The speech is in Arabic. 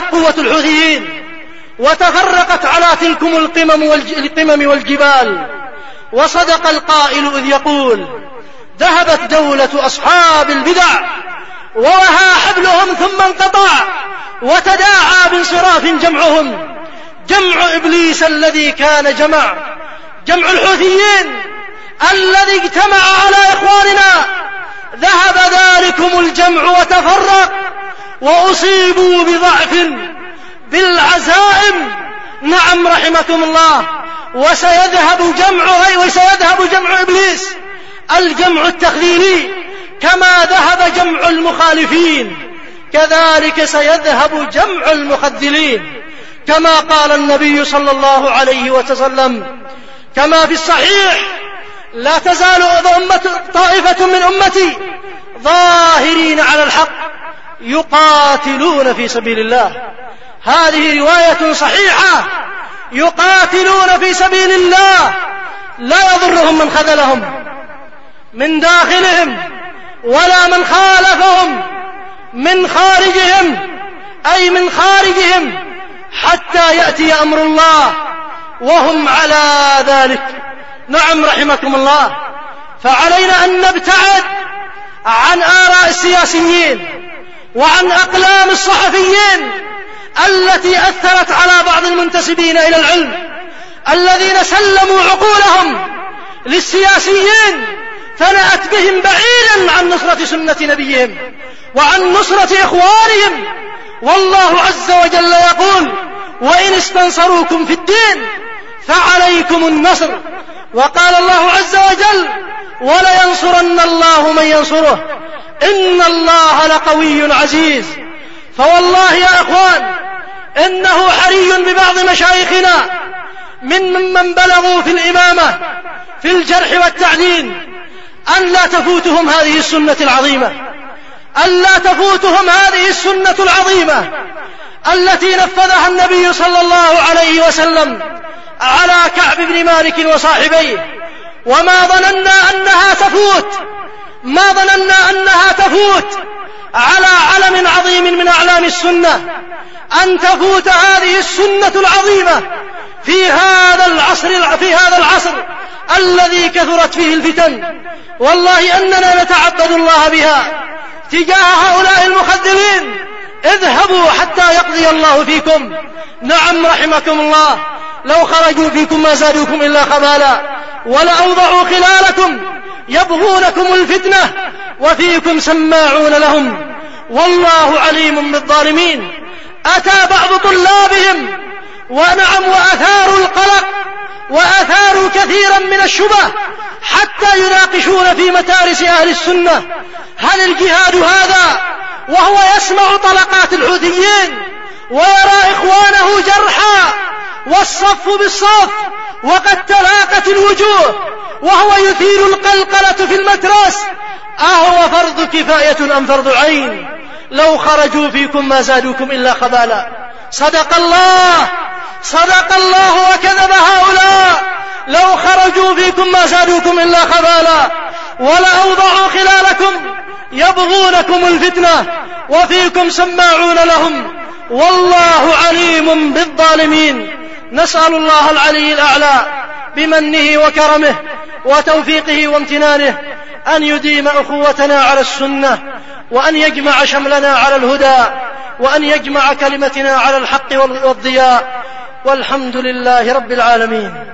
ذهبت قوة الحوثيين وتفرقت على تلكم القمم, القمم والجبال. وصدق القائل إذ يقول ذهبت دولة أصحاب البدع ووهى حبلهم ثم انقطع وتداعى بانصراف جمعهم. جمع إبليس الذي كان جمع جمع الحوثيين الذي اجتمع على إخواننا. ذهب ذلكم الجمع وتفرق وأصيبوا بضعف بالعزائم. نعم رحمكم الله. وسيذهب جمع وسيذهب جمع إبليس. الجمع التخذيلي. كما ذهب جمع المخالفين. كذلك سيذهب جمع المخذلين. كما قال النبي صلى الله عليه وسلم. كما في الصحيح لا تزال أمة طائفة من أمتي ظاهرين على الحق. يقاتلون في سبيل الله. هذه رواية صحيحة. يقاتلون في سبيل الله. لا يضرهم من خذلهم من داخلهم ولا من خالفهم من خارجهم أي من خارجهم حتى يأتي أمر الله وهم على ذلك. نعم رحمكم الله. فعلينا أن نبتعد عن آراء السياسيين. وعن أقلام الصحفيين التي أثرت على بعض المنتسبين إلى العلم الذين سلموا عقولهم للسياسيين فنأت بهم بعيدا عن نصرة سنة نبيهم وعن نصرة إخوانهم. والله عز وجل يقول وإن استنصروكم في الدين فعليكم النصر. وقال الله عز وجل ولينصرن الله من ينصره. إن الله لقوي عزيز. فوالله يا إخوان إنه حري ببعض مشايخنا من ممن بلغوا في الإمامة في الجرح والتعديل أن لا تفوتهم هذه السنة العظيمة. أن لا تفوتهم هذه السنة العظيمة التي نفذها النبي صلى الله عليه وسلم. على كعب بن مالك وصاحبيه. وما ظننا أنها تفوت. ما ظننا أنها تفوت. على علم عظيم من أعلام السنة. أن تفوت هذه السنة العظيمة في هذا العصر في هذا العصر الذي كثرت فيه الفتن. والله أننا نتعبد الله بها تجاه هؤلاء المخذلين. اذهبوا حتى يقضي الله فيكم. نعم رحمكم الله. لو خرجوا فيكم ما زادوكم إلا خبالا. ولأوضعوا خلالكم. يبغونكم الفتنة. وفيكم سماعون لهم. والله عليم بالظالمين. أتى بعض طلابهم. ونعم وأثاروا القلق. وأثاروا كثيرا من الشبه. حتى يناقشون في متارس أهل السنة. هل الجهاد هذا وهو يسمع طلقات الحوثيين ويرى إخوانه جرحى والصف بالصف وقد تلاقت الوجوه وهو يثير القلقلة في المترس أهو فرض كفاية أم فرض عين؟ لو خرجوا فيكم ما زادوكم إلا خبالا. صدق الله! صدق الله وكذب هؤلاء! لو خرجوا فيكم ما زادوكم إلا خبالا. ولأوضعوا خلالكم. يبغونكم الفتنة وفيكم سماعون لهم والله عليم بالظالمين نسأل الله العلي الأعلى بمنه وكرمه وتوفيقه وامتنانه أن يديم أخوتنا على السنة وأن يجمع شملنا على الهدى وأن يجمع كلمتنا على الحق والضياء والحمد لله رب العالمين